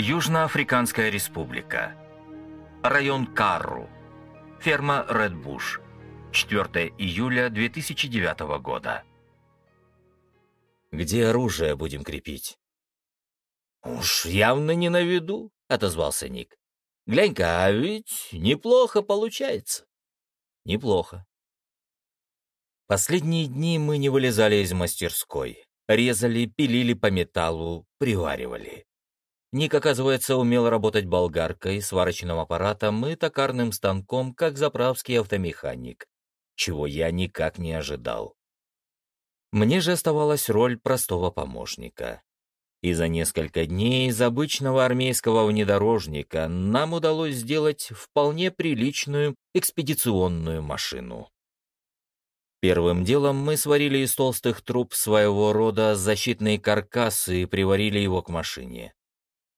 Южноафриканская республика. Район Карру. Ферма Редбуш. 4 июля 2009 года. «Где оружие будем крепить?» «Уж явно не на виду», — отозвался Ник. «Глянь-ка, а ведь неплохо получается». «Неплохо». Последние дни мы не вылезали из мастерской. Резали, пилили по металлу, приваривали. Ник, оказывается, умел работать болгаркой, сварочным аппаратом и токарным станком, как заправский автомеханик, чего я никак не ожидал. Мне же оставалась роль простого помощника. И за несколько дней из обычного армейского внедорожника нам удалось сделать вполне приличную экспедиционную машину. Первым делом мы сварили из толстых труб своего рода защитный каркас и приварили его к машине.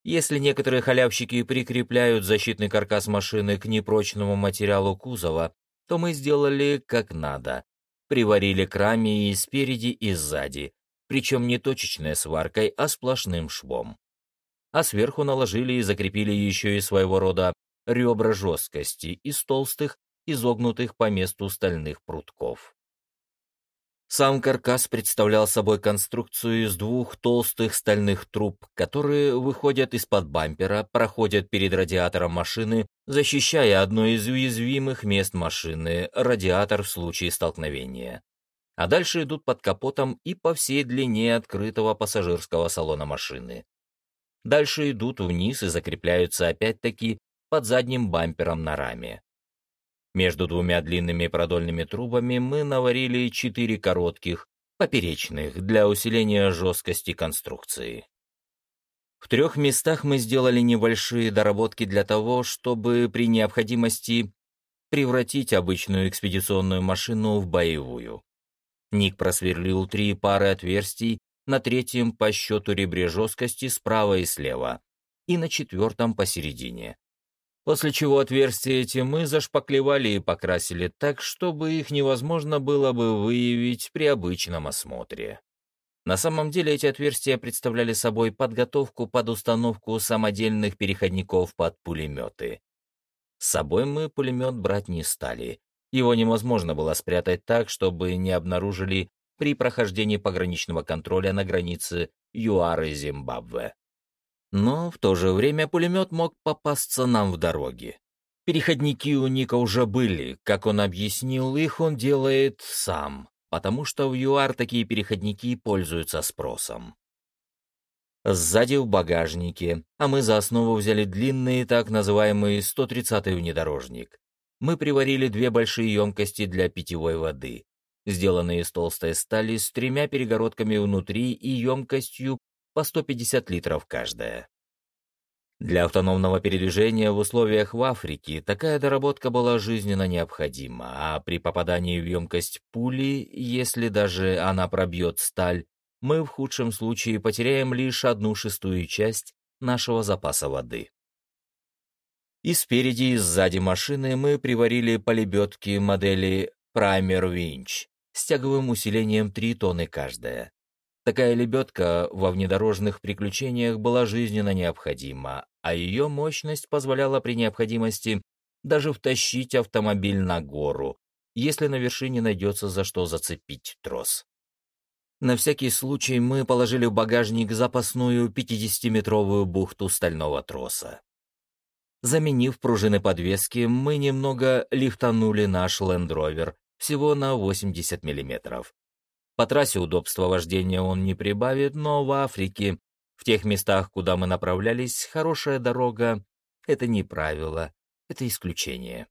Если некоторые халявщики прикрепляют защитный каркас машины к непрочному материалу кузова, то мы сделали как надо. Приварили к раме и спереди, и сзади, причем не точечной сваркой, а сплошным швом. А сверху наложили и закрепили еще и своего рода ребра жесткости из толстых, изогнутых по месту стальных прутков. Сам каркас представлял собой конструкцию из двух толстых стальных труб, которые выходят из-под бампера, проходят перед радиатором машины, защищая одно из уязвимых мест машины – радиатор в случае столкновения. А дальше идут под капотом и по всей длине открытого пассажирского салона машины. Дальше идут вниз и закрепляются опять-таки под задним бампером на раме. Между двумя длинными продольными трубами мы наварили четыре коротких, поперечных, для усиления жесткости конструкции. В трех местах мы сделали небольшие доработки для того, чтобы при необходимости превратить обычную экспедиционную машину в боевую. Ник просверлил три пары отверстий на третьем по счету ребре жесткости справа и слева, и на четвертом посередине после чего отверстия эти мы зашпаклевали и покрасили так, чтобы их невозможно было бы выявить при обычном осмотре. На самом деле эти отверстия представляли собой подготовку под установку самодельных переходников под пулеметы. С собой мы пулемет брать не стали. Его невозможно было спрятать так, чтобы не обнаружили при прохождении пограничного контроля на границе ЮАР и Зимбабве. Но в то же время пулемет мог попасться нам в дороге. Переходники у Ника уже были, как он объяснил, их он делает сам, потому что в ЮАР такие переходники пользуются спросом. Сзади в багажнике, а мы за основу взяли длинный так называемый 130-й внедорожник. Мы приварили две большие емкости для питьевой воды, сделанные из толстой стали с тремя перегородками внутри и емкостью по 150 литров каждая. Для автономного передвижения в условиях в Африке такая доработка была жизненно необходима, а при попадании в емкость пули, если даже она пробьет сталь, мы в худшем случае потеряем лишь одну шестую часть нашего запаса воды. И спереди, и сзади машины мы приварили по модели Primer Winch с тяговым усилением 3 тонны каждая. Такая лебедка во внедорожных приключениях была жизненно необходима, а ее мощность позволяла при необходимости даже втащить автомобиль на гору, если на вершине найдется за что зацепить трос. На всякий случай мы положили в багажник запасную 50-метровую бухту стального троса. Заменив пружины подвески, мы немного лифтанули наш Land Rover всего на 80 миллиметров. По трассе удобства вождения он не прибавит, но в Африке, в тех местах, куда мы направлялись, хорошая дорога — это не правило, это исключение.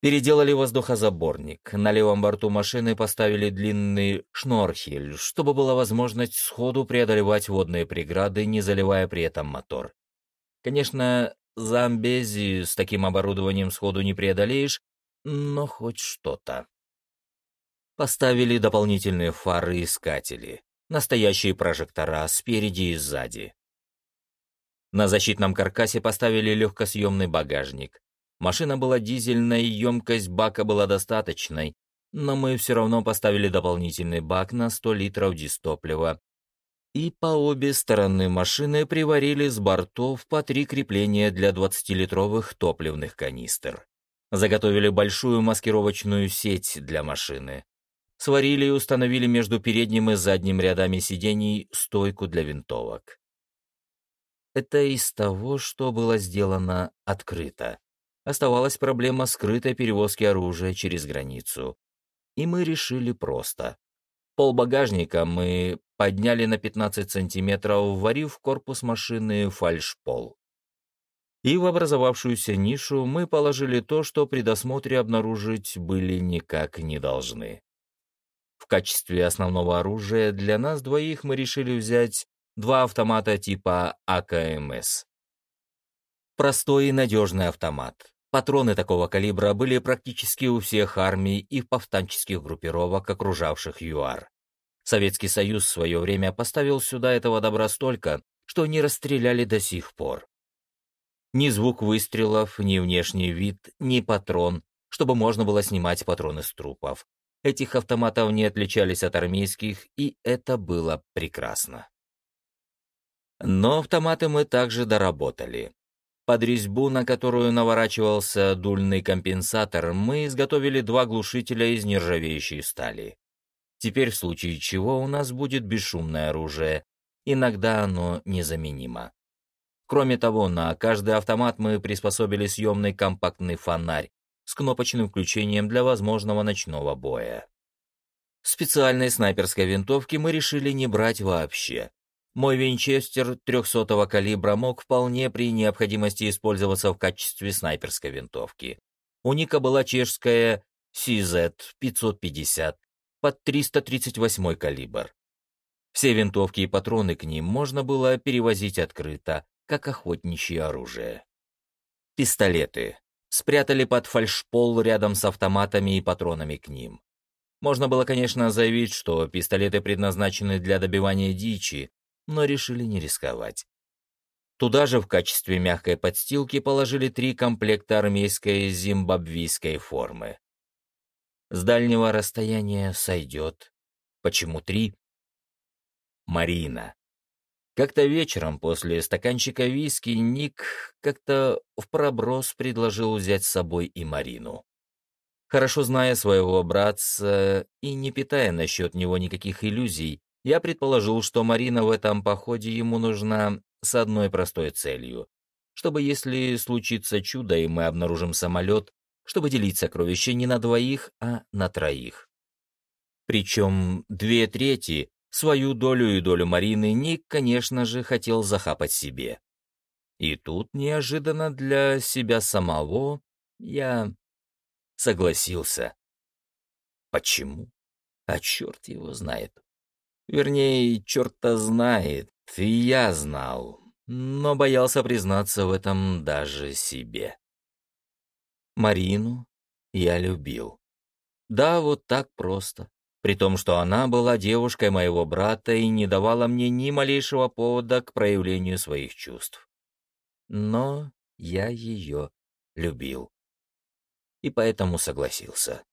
Переделали воздухозаборник. На левом борту машины поставили длинный шнорхель, чтобы была возможность сходу преодолевать водные преграды, не заливая при этом мотор. Конечно, Замбези с таким оборудованием сходу не преодолеешь, но хоть что-то. Поставили дополнительные фары-искатели, настоящие прожектора спереди и сзади. На защитном каркасе поставили легкосъемный багажник. Машина была дизельной, емкость бака была достаточной, но мы все равно поставили дополнительный бак на 100 литров дистоплива и по обе стороны машины приварили с бортов по три крепления для 20-литровых топливных канистр. Заготовили большую маскировочную сеть для машины. Сварили и установили между передним и задним рядами сидений стойку для винтовок. Это из того, что было сделано открыто. Оставалась проблема скрытой перевозки оружия через границу. И мы решили просто. Пол багажника мы подняли на 15 сантиметров, варив в корпус машины фальшпол. И в образовавшуюся нишу мы положили то, что при досмотре обнаружить были никак не должны. Качестве основного оружия для нас двоих мы решили взять два автомата типа АКМС. Простой и надежный автомат. Патроны такого калибра были практически у всех армий и повстанческих группировок, окружавших ЮАР. Советский Союз в свое время поставил сюда этого добра столько, что не расстреляли до сих пор. Ни звук выстрелов, ни внешний вид, ни патрон, чтобы можно было снимать патроны с трупов. Этих автоматов не отличались от армейских, и это было прекрасно. Но автоматы мы также доработали. Под резьбу, на которую наворачивался дульный компенсатор, мы изготовили два глушителя из нержавеющей стали. Теперь в случае чего у нас будет бесшумное оружие, иногда оно незаменимо. Кроме того, на каждый автомат мы приспособили съемный компактный фонарь с кнопочным включением для возможного ночного боя. Специальной снайперской винтовки мы решили не брать вообще. Мой винчестер 300-го калибра мог вполне при необходимости использоваться в качестве снайперской винтовки. У Ника была чешская CZ-550 под 338 калибр. Все винтовки и патроны к ним можно было перевозить открыто, как охотничье оружие. Пистолеты. Спрятали под фальшпол рядом с автоматами и патронами к ним. Можно было, конечно, заявить, что пистолеты предназначены для добивания дичи, но решили не рисковать. Туда же в качестве мягкой подстилки положили три комплекта армейской зимбабвийской формы. С дальнего расстояния сойдет. Почему три? Марина. Как-то вечером после стаканчика виски Ник как-то в проброс предложил взять с собой и Марину. Хорошо зная своего братца и не питая насчет него никаких иллюзий, я предположил, что Марина в этом походе ему нужна с одной простой целью, чтобы, если случится чудо и мы обнаружим самолет, чтобы делить сокровища не на двоих, а на троих. Причем две трети, свою долю и долю Марины, Ник, конечно же, хотел захапать себе. И тут, неожиданно для себя самого, я согласился. Почему? А черт его знает. Вернее, черта знает, и я знал, но боялся признаться в этом даже себе. Марину я любил. Да, вот так просто. При том, что она была девушкой моего брата и не давала мне ни малейшего повода к проявлению своих чувств. Но я ее любил. И поэтому согласился.